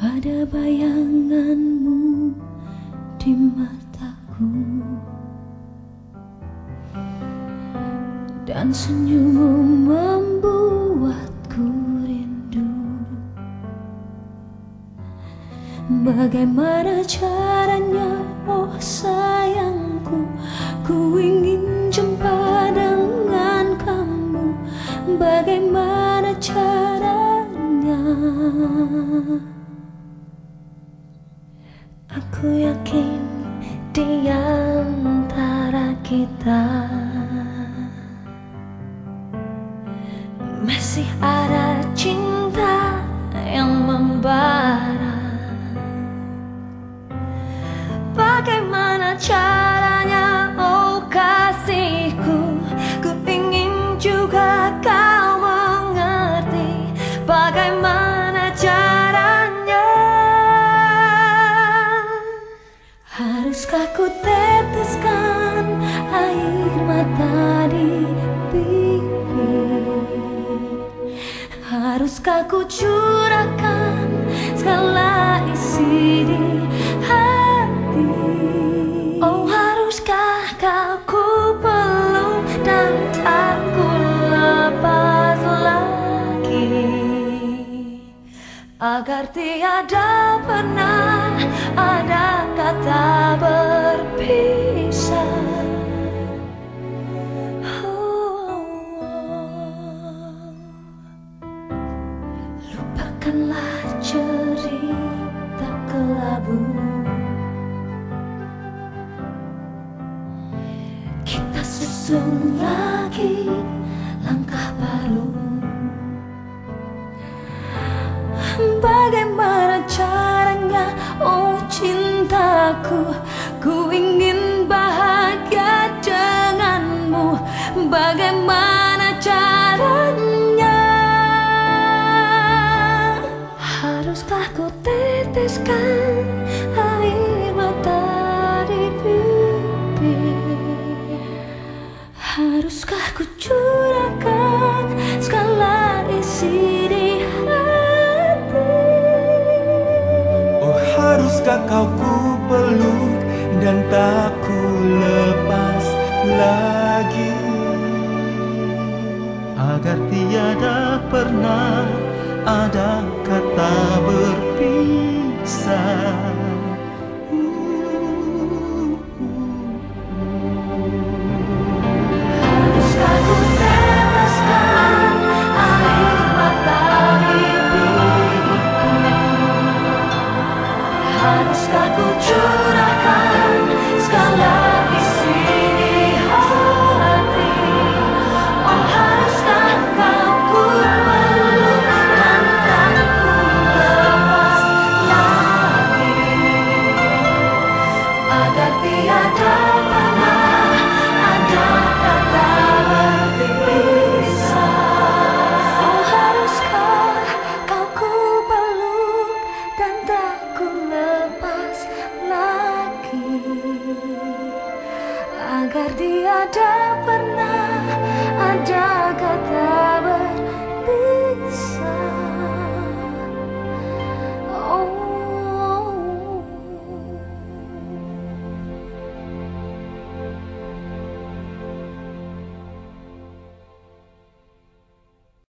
Ada bayanganmu di mataku. Dan senyummu membuatku rindu. Bagaimana caranya oh sayangku Ku ingin jumpa dengan kamu. Bagaimana caranya Aku yakin di antara kita Masih ada cinta yang membara. Bagaimana caranya? Oh kasihku Ku ingin juga kau mata di pipi Haruskah ku curahkan segala isi di hati? Oh haruskah kau ku peluk dan tak ku lepas lagi? Agar tiada pernah ada kata berpisah Lupakanlah cerita kelabu. Kita susun lagi langkah baru. Bagaimana caranya? Oh cintaku Ku ingin Haruskah ku curahkan segala isi di hati? Oh haruskah kau ku peluk dan tak ku lepas lagi? Agar tiada pernah ada haruskah ku curahkan segala isi di hati? Oh haruskah kau ku peluk dan ku lepas lagi Agar tiada agar dia tak pernah ada